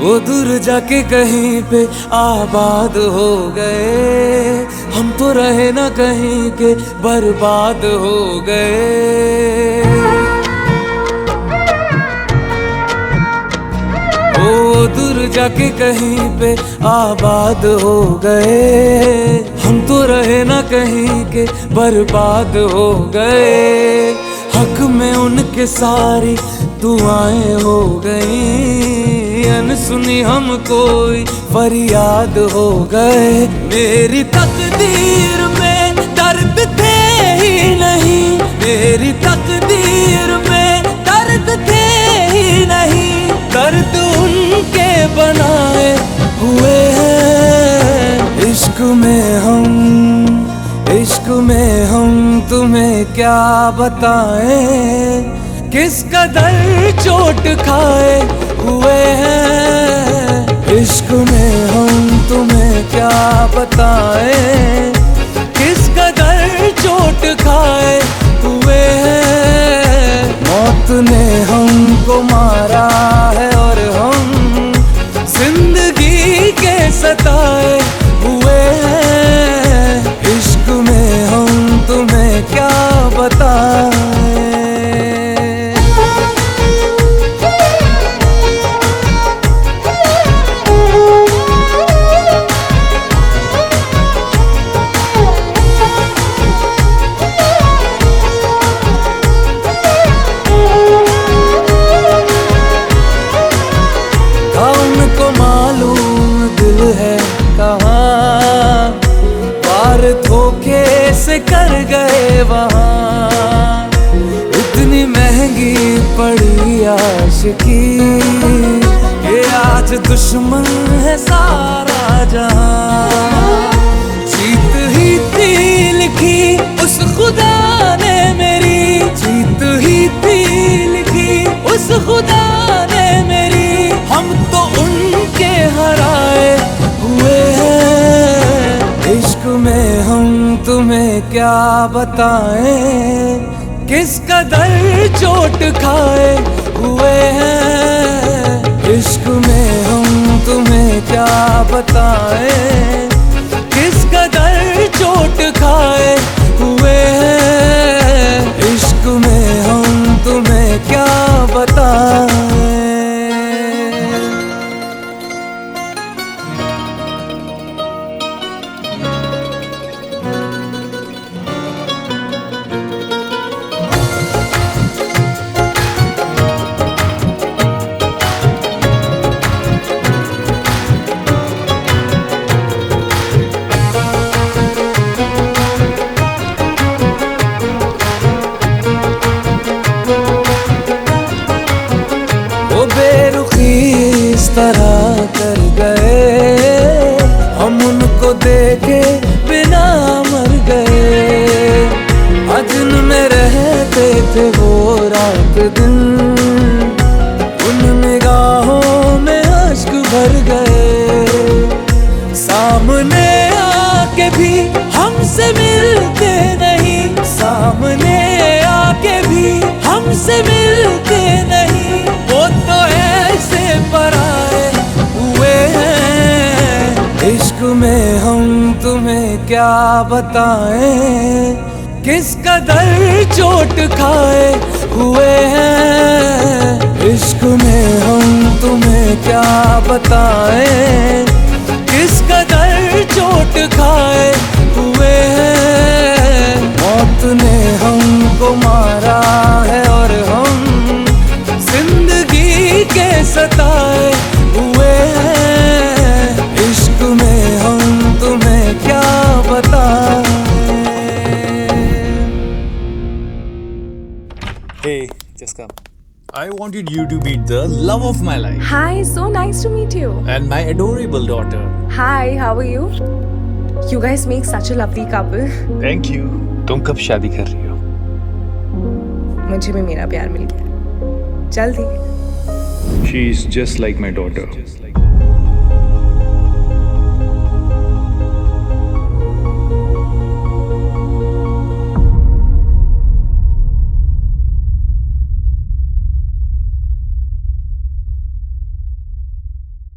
वो दूर जाके कहीं पे आबाद हो गए। हम तो रहे ना कहीं के बर्बाद हो गए। वो दूर जाके कहीं पे आबाद हो गए। हम तो रहे ना कहीं के बर्बाद हो गए। हक में उनके सारी दुआएँ हो गई। अनसुनी हम कोई। फरियाद हो गए। मेरी तकदीर में दर्द थे ही नहीं। मेरी तकदीर में दर्द थे ही नहीं। दर्द उनके बनाए हुए हैं। इश्क में हम, इश्क में हम तुम्हें क्या बताएँ? किस कदर चोट खाए? हुए हैं। इश्क में हम तुम्हें क्या बताए? किस कदर चोट खाए हुए हैं? मौत ने हमको मारा है और हम ज़िंदगी के सताए से कर गए वहाँ। इतनी महँगी पड़ी आशिकी। ये आज दुश्मन है सारा जहाँ। जीत ही थी लिखी उस खुदा ने मेरी। जीत ही थी लिखी उस खुदा बताएँ किस कदर चोट खाए हुए हैं? इश्क में हम तुम्हें क्या बताएँ? सामने आके भी हमसे मिलते नहीं। सामने आके भी हमसे मिलते नहीं। वो तो ऐसे पराए हुए हैं। इश्क में हम तुम्हें क्या बताएँ? किस कदर चोट खाए हुए हैं? इश्क में हम तुम्हें क्या बताएँ? Hey, just come. I wanted you to meet the love of my life Hi, so nice to meet you. and my adorable daughter. Hi, how are you? You guys make such a lovely couple. Thank you. तुम कब शादी कर रही हो मुझे भी मेरा प्यार मिल गया जल्दी She is just like my daughter.